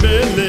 lele.